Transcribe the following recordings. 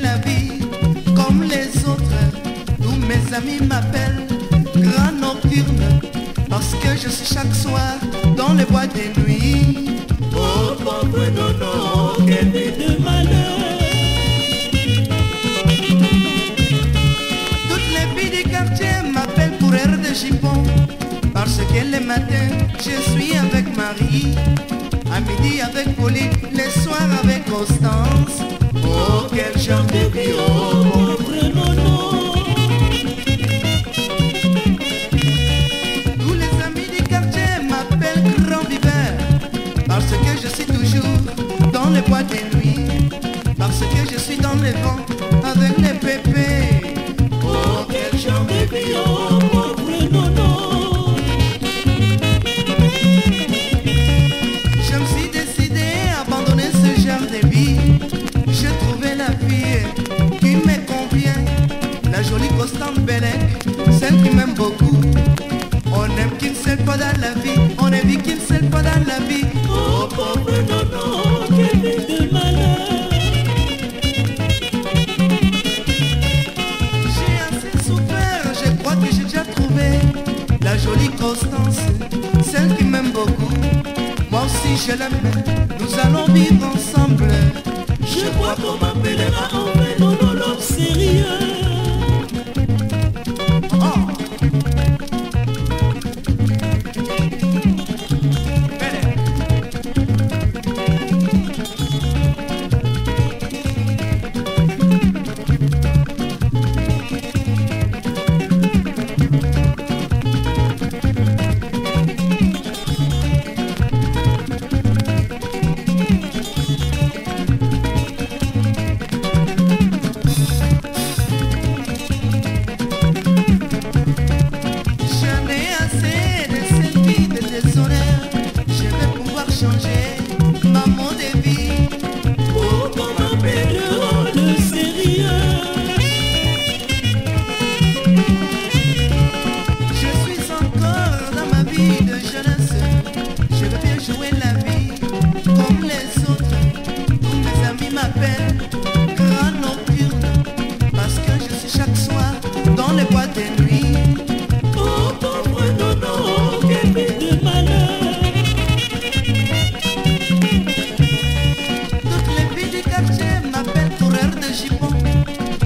la vie comme les autres. Tous mes amis m'appellent grand nocturne parce que je suis chaque soir dans les bois des nuits. Oh pauvre nono, quelle de malheur. Toutes les filles du quartier m'appellent pour air de jupon parce que les matins je suis avec Marie. À midi avec Pauline, les soirs avec Constance. Oh quel genre de vie, nous allons vivre ensemble. Je crois qu'on m'appellera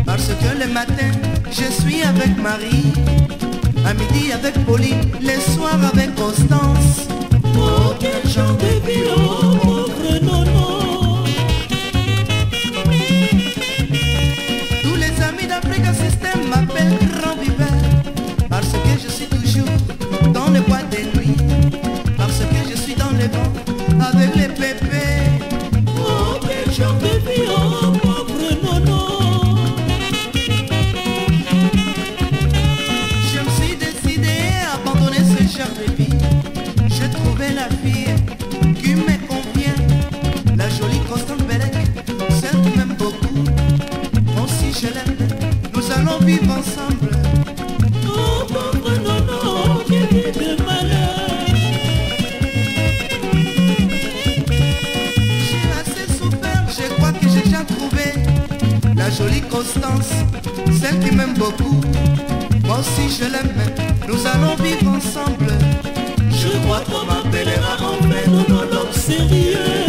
parce que le matin je suis avec Marie. À midi avec Pauline, les soirs avec Constance. Oh. J'ai trouvé la fille qui me convient. La jolie Constante Bellec, celle qui m'aime beaucoup. Moi aussi je l'aime, nous allons vivre ensemble. Oh pauvre nono, quelle vie de malheur. J'ai assez souffert, je crois que j'ai déjà trouvé. La jolie Constance, celle qui m'aime beaucoup. Moi aussi je l'aime, nous allons vivre ensemble. Je crois qu'on m'appellera en pleine monologue sérieux.